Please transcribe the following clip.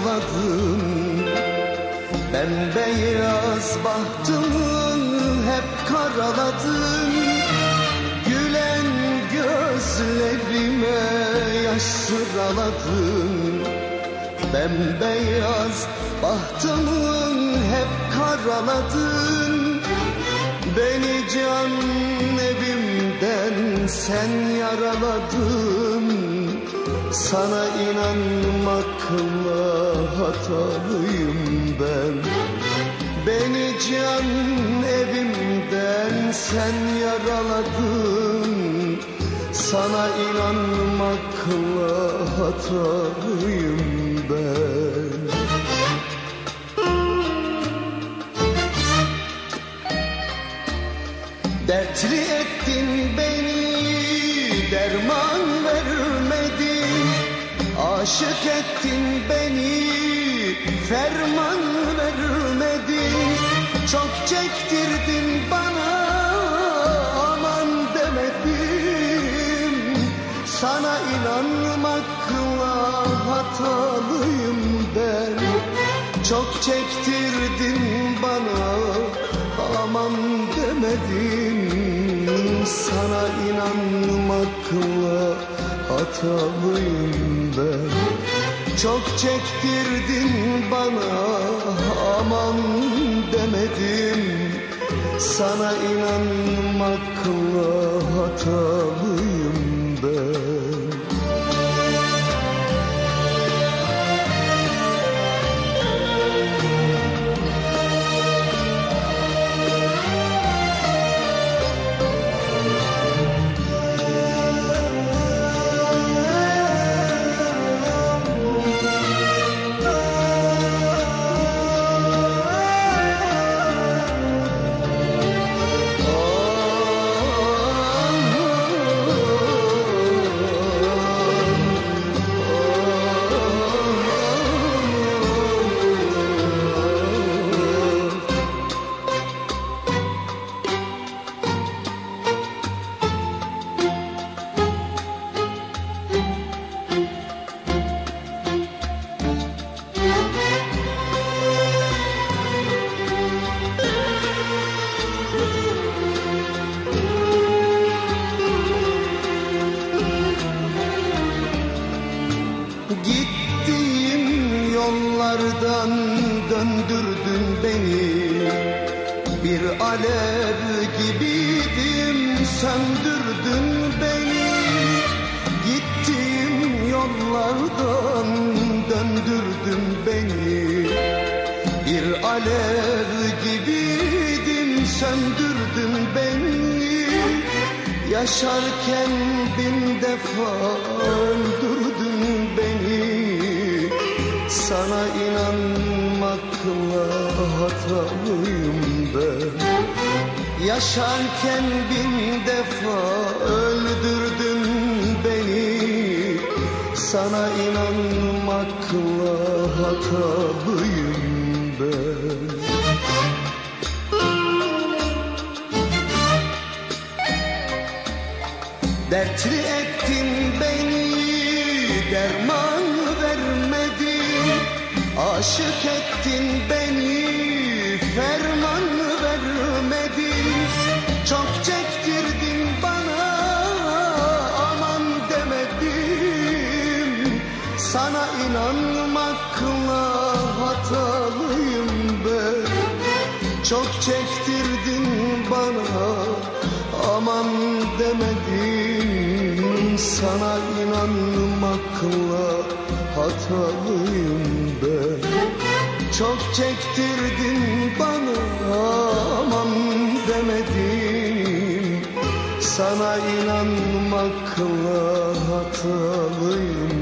yaş sıraladım Bembeyaz bahtımı hep karaladın Gülen gözlerime yaş sıraladın Bembeyaz bahtımı hep karaladın Beni can evimden sen yaraladın Sana inanmakla hatalıyım ben. Beni can evimden sen yaraladın. Sana inanmakla hatalıyım ben. Dertli ettin beni derman Aşık ettin beni ferman vermedin Çok çektirdin bana aman demedim. Sana inanmakla hatalıyım ben. Çok çektirdin bana aman demedim. Sana inanmakla hatalıyım ben Çok çektirdin bana aman demedim. Sana inanmakla hatalıyım döndürdün beni. Bir alev gibiydim söndürdün beni. Gittiğim yollardan döndürdün beni. Bir alev gibiydim söndürdün beni. Yaşarken bin defa öldürdün beni. Sana inanmakla hatalıyım ben. Yaşarken bin defa öldürdün beni. Sana inanmakla hatalıyım ben. Dertli Aşık ettin beni ferman vermedin. Çok çektirdin bana aman demedim. Sana inanmakla hatalıyım ben. Çok çektirdin bana aman demedim Sana inanmakla hatalıyım ben Çok çektirdin bana aman demedim Sana inanmakla hatalıyım